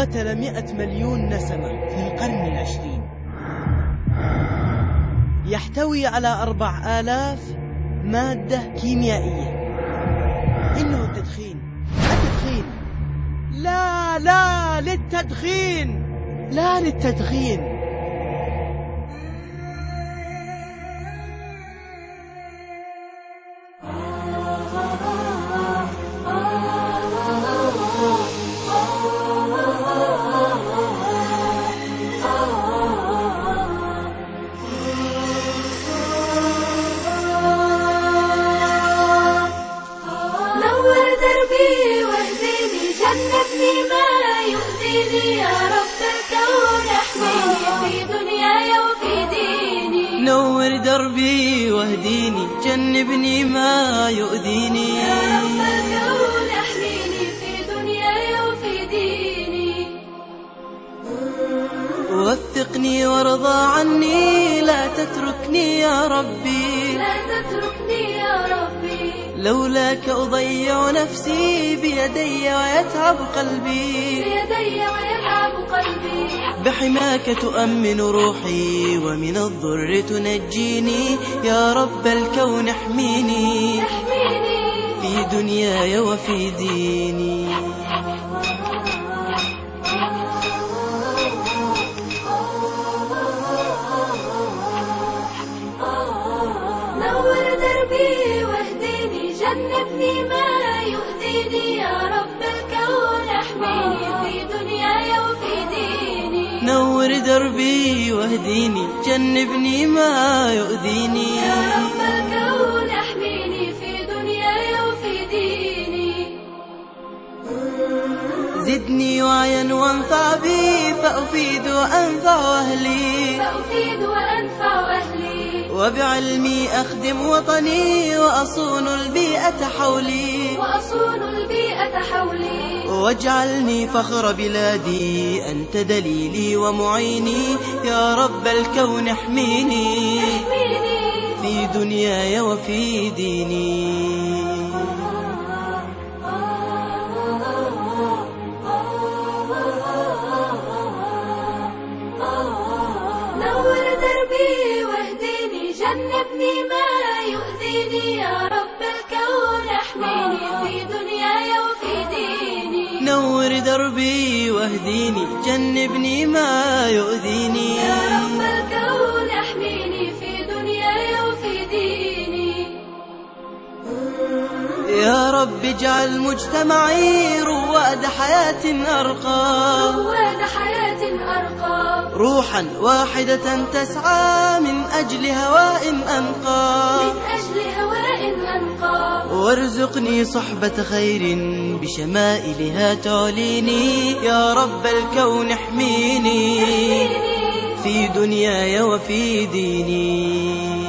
قتل مئة مليون نسمة في القرن العشرين. يحتوي على أربع آلاف مادة كيميائية. إنه التدخين. التدخين. لا لا للتدخين. لا للتدخين. جنبني ما يؤذيني. يا رب الكون أحميني في دنياي وفي ديني. نور دربي واهديني جنبني ما يؤذيني. يا رب الكون أحميني في دنياي وفي ديني. وثقني وارضى عني لا تتركني يا ربي. لا تتركني يا ربي لولاك أضيع نفسي بيدي ويتعب قلبي. بيدي ويلعب قلبي. بحماك تؤمن روحي ومن الضر تنجيني. يا رب الكون احميني. احميني. في دنياي وفي ديني. نور دربي. جنبني ما يؤذيني. يا رب الكون احميني في دنياي وفي ديني. نور دربي واهديني. جنبني ما يؤذيني. يا رب الكون احميني في دنياي وفي ديني. زدني وعيا وانفع بي وبعلمي أخدم وطني وأصون البيئة حولي. وأصون البيئة حولي. واجعلني فخر بلادي. أنت دليلي ومعيني. يا رب الكون احميني. احميني. في دنياي وفي ديني. جنبني ما يؤذيني يا رب الكون أحميني في دنياي وفي ديني نور دربي واهديني جنبني ما رب اجعل مجتمعي رواد حياة أرقى. رواد حياة أرقى. روحا واحدة تسعى من أجل هواء أنقى. من أجل هواء أنقى. وارزقني صحبة خير بشمائلها تعليني يا رب الكون احميني. في دنياي وفي ديني.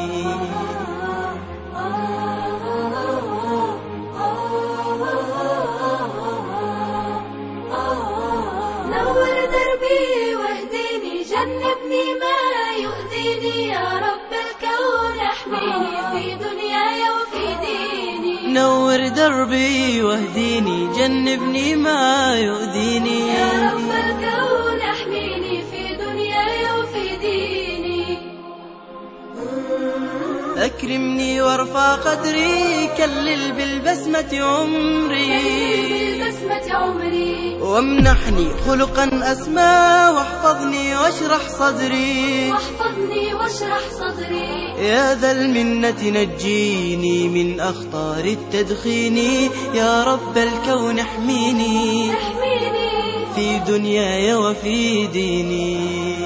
جنبني ما يؤذيني يا رب الكون احميني في دنياي وفي ديني. نور دربي واهديني جنبني ما يؤذيني. أكرمني وارفع قدري كلل بالبسمة عمري. بالبسمة عمري. وامنحني خلقا أسمى واحفظني واشرح صدري. واحفظني واشرح صدري. يا ذا المنة نجيني من أخطار التدخين. يا رب الكون احميني. احميني. في دنياي وفي ديني.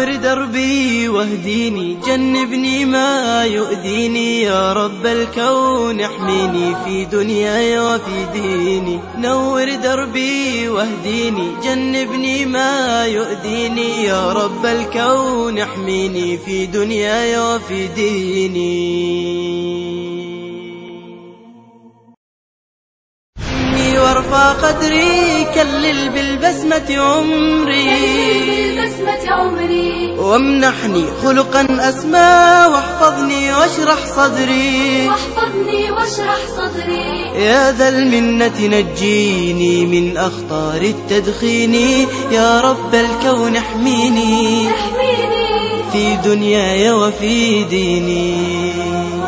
نور دربي واهديني جنبني ما يؤذيني. يا رب الكون احميني في دنياي وفي ديني. نور دربي واهديني جنبني ما يؤذيني. يا رب الكون احميني في دنياي وفي ديني. وارفع قدري كلل بالبسمة عمري. بالبسمة عمري. وامنحني خلقا أسمى واحفظني واشرح صدري. واحفظني واشرح صدري. يا ذا المنة نجيني من أخطار التدخين. يا رب الكون احميني. احميني. في دنياي وفي ديني.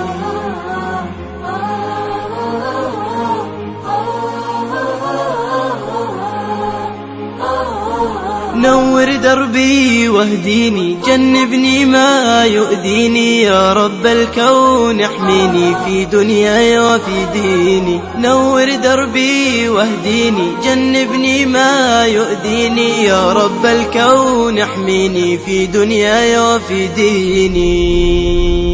نور دربي واهديني جنبني ما يؤذيني. يا رب الكون احميني في دنياي وفي ديني. نور دربي واهديني جنبني ما يؤذيني. يا رب الكون احميني في دنياي وفي ديني.